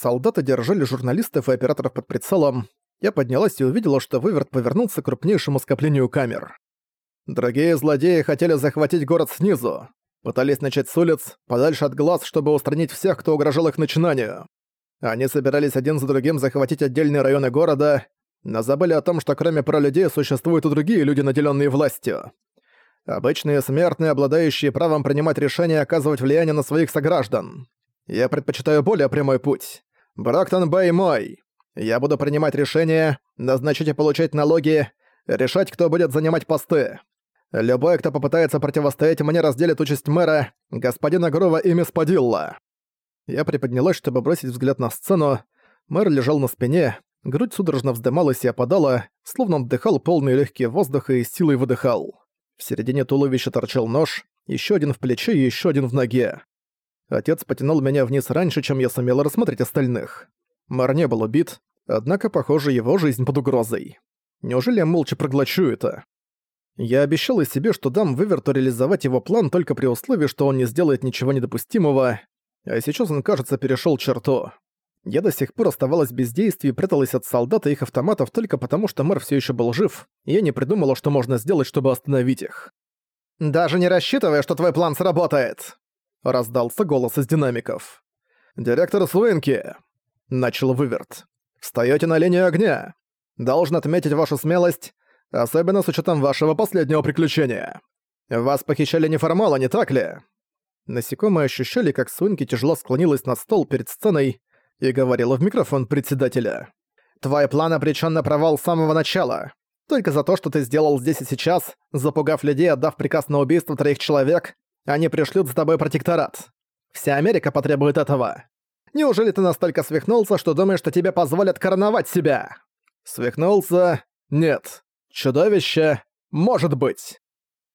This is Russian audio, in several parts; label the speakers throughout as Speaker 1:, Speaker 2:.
Speaker 1: Солдаты держали журналистов и операторов под прицелом. Я поднялась и увидела, что выверт повернулся к крупнейшему скоплению камер. Другие злодеи хотели захватить город снизу. Пытались начать с улиц, подальше от глаз, чтобы устранить всех, кто угрожал их начинанию. Они собирались один за другим захватить отдельные районы города, но забыли о том, что кроме пролюдей существуют и другие люди, наделенные властью. Обычные смертные, обладающие правом принимать решения, оказывать влияние на своих сограждан. Я предпочитаю более прямой путь. Брактон Бэй мой. Я буду принимать решения, назначить и получать налоги, решать, кто будет занимать посты. Любой, кто попытается противостоять мне, разделит участь мэра, господина Грова и мисс Падилла». Я приподнялась, чтобы бросить взгляд на сцену. Мэр лежал на спине, грудь судорожно вздымалась и опадала, словно он вдыхал полные легкие воздуха и силой выдыхал. В середине туловища торчал нож, еще один в плече и еще один в ноге. Отец потянул меня вниз раньше, чем я сумела рассмотреть остальных. Мэр не был убит, однако, похоже, его жизнь под угрозой. Неужели я молча проглочу это? Я обещал себе, что дам Выверту реализовать его план только при условии, что он не сделает ничего недопустимого, а сейчас он, кажется, перешел черту. Я до сих пор оставалась без действий и пряталась от солдат и их автоматов только потому, что мэр все еще был жив, и я не придумала, что можно сделать, чтобы остановить их. «Даже не рассчитывая, что твой план сработает!» — раздался голос из динамиков. «Директор Суинки!» — начал Выверт. «Встаёте на линию огня! Должен отметить вашу смелость, Особенно с учетом вашего последнего приключения. Вас похищали неформалы, не так ли?» Насекомые ощущали, как Суинки тяжело склонилась на стол перед сценой и говорила в микрофон председателя. «Твой план обречен на провал с самого начала. Только за то, что ты сделал здесь и сейчас, запугав людей, отдав приказ на убийство троих человек, они пришлют за тобой протекторат. Вся Америка потребует этого. Неужели ты настолько свихнулся, что думаешь, что тебе позволят короновать себя?» «Свихнулся? Нет. Чудовище? Может быть.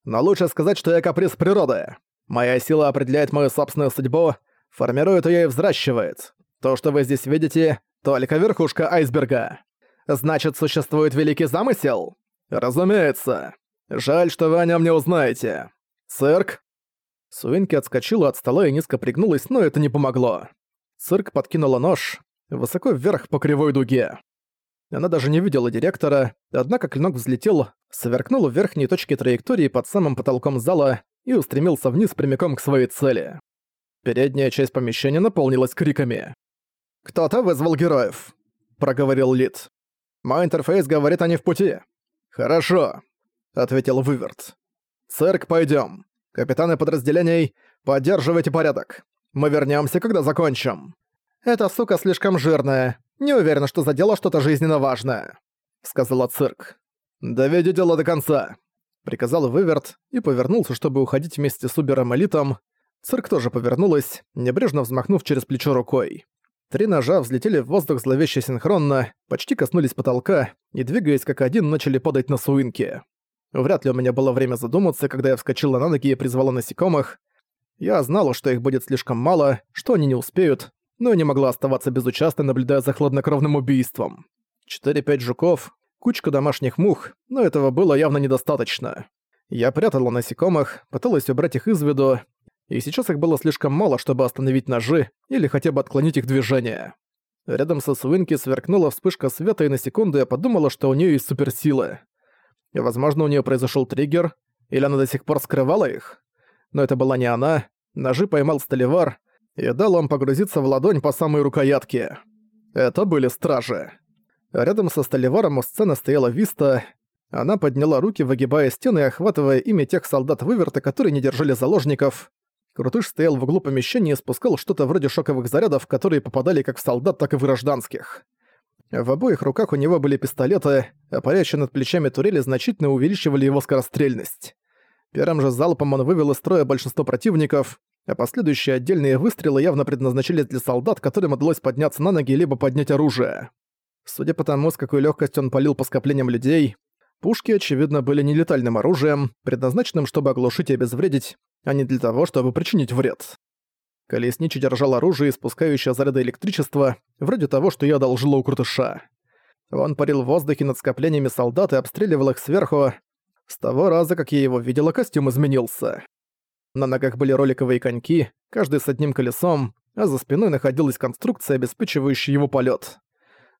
Speaker 1: Но лучше сказать, что я каприз природы. Моя сила определяет мою собственную судьбу, формирует ее и взращивает. То, что вы здесь видите, только верхушка айсберга. Значит, существует великий замысел? Разумеется. Жаль, что вы о нем не узнаете. Цирк? Суинки отскочила от стола и низко пригнулась, но это не помогло. Цирк подкинула нож, высоко вверх по кривой дуге. Она даже не видела директора, однако клинок взлетел, сверкнул в верхней точке траектории под самым потолком зала и устремился вниз прямиком к своей цели. Передняя часть помещения наполнилась криками. «Кто-то вызвал героев», — проговорил Лит. «Мой интерфейс говорит, они в пути». «Хорошо», — ответил Выверт. «Цирк, пойдём. Капитаны подразделений, поддерживайте порядок. Мы вернёмся, когда закончим». «Эта сука слишком жирная. Не уверена, что задело что-то жизненно важное», — сказала цирк. «Доведи дело до конца», — приказал Выверт и повернулся, чтобы уходить вместе с Убером и Литом. Цирк тоже повернулась, небрежно взмахнув через плечо рукой. Три ножа взлетели в воздух зловеще синхронно, почти коснулись потолка и, двигаясь как один, начали падать на суинки. Вряд ли у меня было время задуматься, когда я вскочила на ноги и призвала насекомых. Я знала, что их будет слишком мало, что они не успеют, но не могла оставаться безучастной, наблюдая за хладнокровным убийством. 4-5 жуков, кучка домашних мух, но этого было явно недостаточно. Я прятала насекомых, пыталась убрать их из виду, и сейчас их было слишком мало, чтобы остановить ножи или хотя бы отклонить их движение. Рядом со Свинки сверкнула вспышка света, и на секунду я подумала, что у нее есть суперсилы. И, возможно, у нее произошел триггер, или она до сих пор скрывала их. Но это была не она. Ножи поймал Столивар, и дал им погрузиться в ладонь по самой рукоятке. Это были стражи. Рядом со Столиваром у сцены стояла Виста. Она подняла руки, выгибая стены и охватывая ими тех солдат-выверта, которые не держали заложников. Крутыш стоял в углу помещения и спускал что-то вроде шоковых зарядов, которые попадали как в солдат, так и в гражданских. В обоих руках у него были пистолеты, а парящие над плечами турели значительно увеличивали его скорострельность. Первым же залпом он вывел из строя большинство противников, а последующие отдельные выстрелы явно предназначались для солдат, которым удалось подняться на ноги либо поднять оружие. Судя по тому, с какой легкостью он палил по скоплениям людей, пушки, очевидно, были нелетальным оружием, предназначенным, чтобы оглушить и обезвредить, а не для того, чтобы причинить вред. Колесничий держал оружие, испускающее заряды электричества, вроде того, что я одолжила у крутыша. Он парил в воздухе над скоплениями солдат и обстреливал их сверху. С того раза, как я его видела, костюм изменился. На ногах были роликовые коньки, каждый с одним колесом, а за спиной находилась конструкция, обеспечивающая его полет.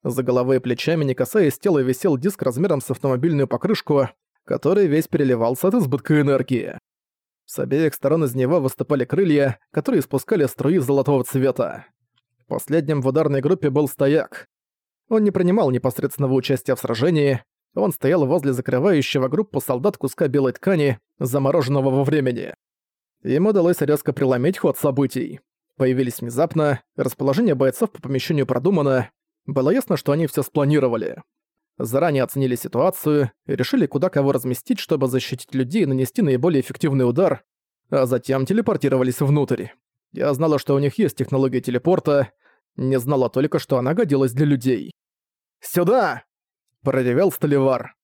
Speaker 1: За головой и плечами, не касаясь тела, висел диск размером с автомобильную покрышку, который весь переливался от избытка энергии. С обеих сторон из него выступали крылья, которые испускали струи золотого цвета. Последним в ударной группе был стояк. Он не принимал непосредственного участия в сражении, он стоял возле закрывающего группу солдат куска белой ткани, замороженного во времени. Ему удалось резко преломить ход событий. Появились внезапно, расположение бойцов по помещению продумано, было ясно, что они все спланировали. Заранее оценили ситуацию и решили, куда кого разместить, чтобы защитить людей и нанести наиболее эффективный удар, а затем телепортировались внутрь. Я знала, что у них есть технология телепорта, не знала только, что она годилась для людей. «Сюда!» – проревел Столивар.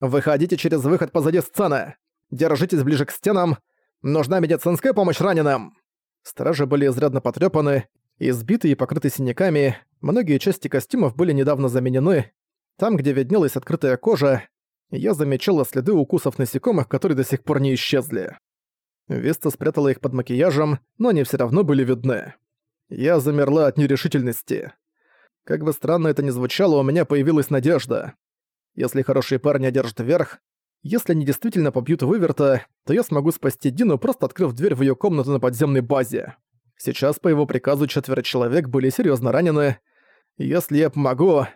Speaker 1: «Выходите через выход позади сцены! Держитесь ближе к стенам! Нужна медицинская помощь раненым!» Стражи были изрядно потрёпаны, избиты и покрыты синяками, многие части костюмов были недавно заменены. Там, где виднелась открытая кожа, я замечала следы укусов насекомых, которые до сих пор не исчезли. Веста спрятала их под макияжем, но они все равно были видны. Я замерла от нерешительности. Как бы странно это ни звучало, у меня появилась надежда. Если хорошие парни одержат верх, если они действительно побьют выверта, то я смогу спасти Дину, просто открыв дверь в ее комнату на подземной базе. Сейчас по его приказу четверо человек были серьезно ранены. Если я помогу...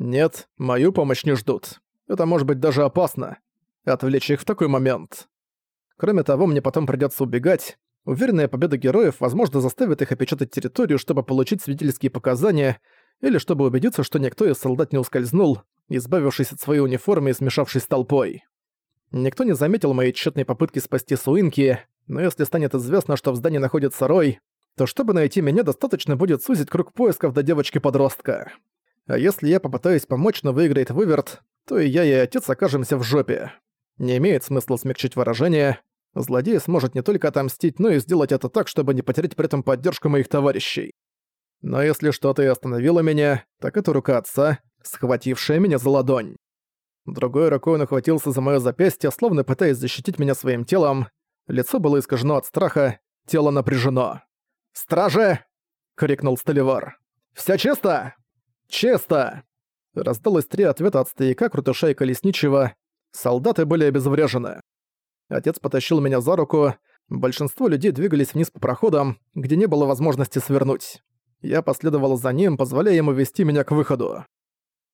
Speaker 1: Нет, мою помощь не ждут. Это может быть даже опасно. Отвлечь их в такой момент. Кроме того, мне потом придется убегать, Уверенная победа героев, возможно, заставит их опечатать территорию, чтобы получить свидетельские показания, или чтобы убедиться, что никто из солдат не ускользнул, избавившись от своей униформы и смешавшись с толпой. Никто не заметил моей тщетной попытки спасти Суинки, но если станет известно, что в здании находится Рой, то чтобы найти меня, достаточно будет сузить круг поисков до девочки-подростка. А если я попытаюсь помочь, но выиграет выверт, то и я, и отец окажемся в жопе. Не имеет смысла смягчить выражение, Злодей сможет не только отомстить, но и сделать это так, чтобы не потерять при этом поддержку моих товарищей. Но если что-то и остановило меня, так это рука отца, схватившая меня за ладонь. Другой рукой он ухватился за моё запястье, словно пытаясь защитить меня своим телом. Лицо было искажено от страха, тело напряжено. «Стражи!» — крикнул Столивар. «Всё чисто?» «Чисто!» Раздалось три ответа от стояка, крутыша и колесничего. Солдаты были обезврежены. Отец потащил меня за руку. Большинство людей двигались вниз по проходам, где не было возможности свернуть. Я последовал за ним, позволяя ему вести меня к выходу.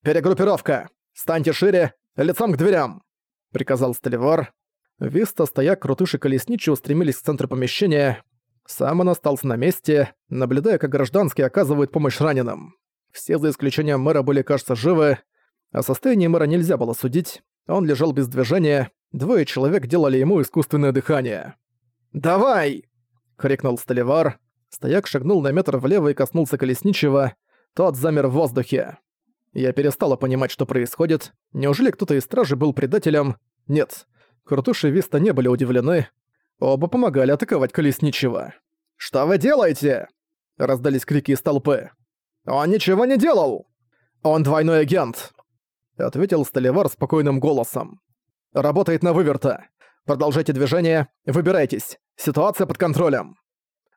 Speaker 1: «Перегруппировка! Станьте шире, лицом к дверям!» — приказал Столивар. Виста, стояк, крутыш и колесничий устремились к центру помещения. Сам он остался на месте, наблюдая, как гражданские оказывают помощь раненым. Все, за исключением мэра, были, кажется, живы. О состоянии мэра нельзя было судить. Он лежал без движения, Двое человек делали ему искусственное дыхание. «Давай!» — крикнул Столивар. Стояк шагнул на метр влево и коснулся колесничего. Тот замер в воздухе. Я перестала понимать, что происходит. Неужели кто-то из стражи был предателем? Нет. Крутуш и Виста не были удивлены. Оба помогали атаковать колесничего. «Что вы делаете?» — раздались крики из толпы. «Он ничего не делал!» «Он двойной агент!» — ответил Столивар спокойным голосом. Работает на выверта. Продолжайте движение, выбирайтесь. Ситуация под контролем.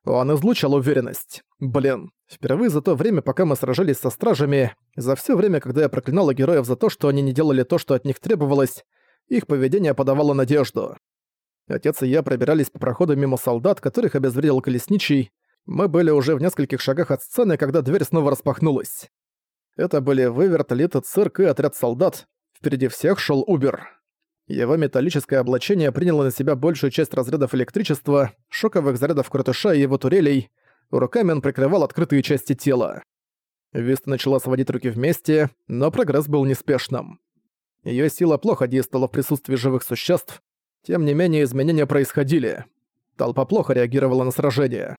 Speaker 1: Он излучал уверенность. Блин, впервые за то время, пока мы сражались со стражами, за все время, когда я проклинала героев за то, что они не делали то, что от них требовалось, их поведение подавало надежду. Отец и я пробирались по проходу мимо солдат, которых обезвредил колесничий. Мы были уже в нескольких шагах от сцены, когда дверь снова распахнулась. Это были выверт, лита, цирк и отряд солдат. Впереди всех шел Убер. Его металлическое облачение приняло на себя большую часть разрядов электричества, шоковых зарядов крутыша и его турелей. Руками он прикрывал открытые части тела. Виста начала сводить руки вместе, но прогресс был неспешным. Её сила плохо действовала в присутствии живых существ, тем не менее изменения происходили. Толпа плохо реагировала на сражение.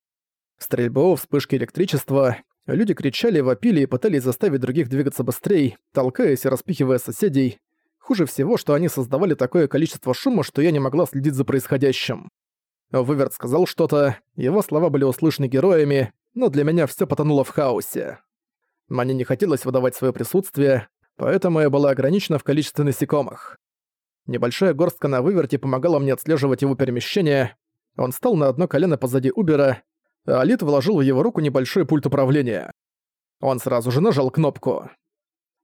Speaker 1: Стрельбу, вспышки электричества, люди кричали, вопили и пытались заставить других двигаться быстрее, толкаясь и распихивая соседей, Хуже всего, что они создавали такое количество шума, что я не могла следить за происходящим. Выверт сказал что-то, его слова были услышаны героями, но для меня все потонуло в хаосе. Мне не хотелось выдавать свое присутствие, поэтому я была ограничена в количестве насекомых. Небольшая горстка на выверте помогала мне отслеживать его перемещение. Он стал на одно колено позади Убера. Алит вложил в его руку небольшой пульт управления. Он сразу же нажал кнопку.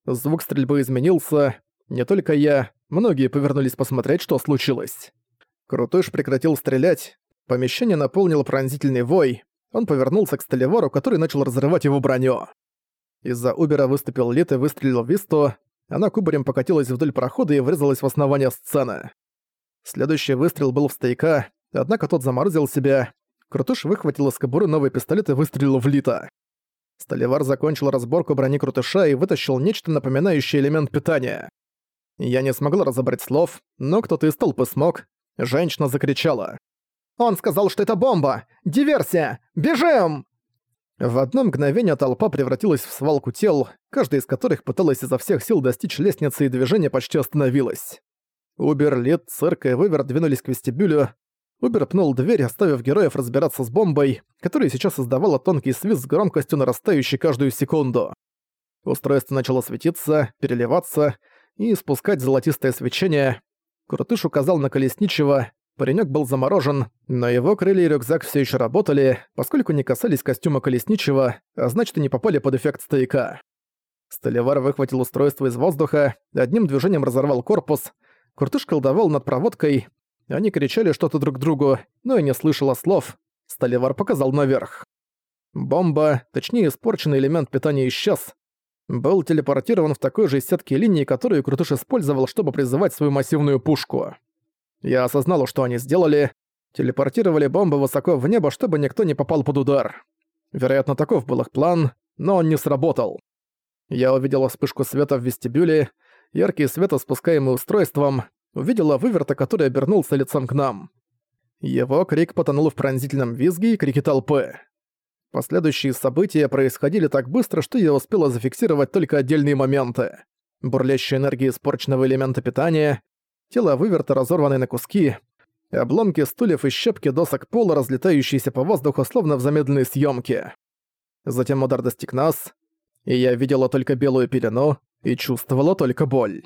Speaker 1: Звук стрельбы изменился. Не только я, многие повернулись посмотреть, что случилось. Крутыш прекратил стрелять, помещение наполнил пронзительный вой, он повернулся к Столевару, который начал разрывать его броню. Из-за Убера выступил Лит и выстрелил в Висту, она кубарем покатилась вдоль прохода и врезалась в основание сцены. Следующий выстрел был в стейка, однако тот заморозил себя. Крутыш выхватил из кобуры новый пистолет и выстрелил в Лита. Столевар закончил разборку брони Крутыша и вытащил нечто напоминающее элемент питания. Я не смогла разобрать слов, но кто-то из толпы смог. Женщина закричала. «Он сказал, что это бомба! Диверсия! Бежим!» В одно мгновение толпа превратилась в свалку тел, каждая из которых пыталась изо всех сил достичь лестницы и движение почти остановилось. Убер, Лит, Цирк и Выверт двинулись к вестибюлю. Убер пнул дверь, оставив героев разбираться с бомбой, которая сейчас издавала тонкий свист с громкостью, нарастающей каждую секунду. Устройство начало светиться, переливаться испускать золотистое свечение. Крутыш указал на колесничего, паренек был заморожен, но его крылья и рюкзак все еще работали, поскольку не касались костюма колесничего, а значит и не попали под эффект стояка. Столевар выхватил устройство из воздуха, одним движением разорвал корпус, Куртыш колдовал над проводкой, они кричали что-то друг другу, но я не слышала слов. Столевар показал наверх. Бомба, точнее испорченный элемент питания исчез, был телепортирован в такой же сетке линии, которую Крутыш использовал, чтобы призывать свою массивную пушку. Я осознала, что они сделали. Телепортировали бомбы высоко в небо, чтобы никто не попал под удар. Вероятно, таков был их план, но он не сработал. Я увидела вспышку света в вестибюле, яркий свет, спускаемый устройством, увидела выверта, который обернулся лицом к нам. Его крик потонул в пронзительном визге и крике толпы. Последующие события происходили так быстро, что я успела зафиксировать только отдельные моменты. Бурлящая энергия испорченного элемента питания, тело выверта, разорванное на куски, обломки стульев и щепки досок пола, разлетающиеся по воздуху, словно в замедленной съемке. Затем удар достиг нас, и я видела только белую пелену и чувствовала только боль.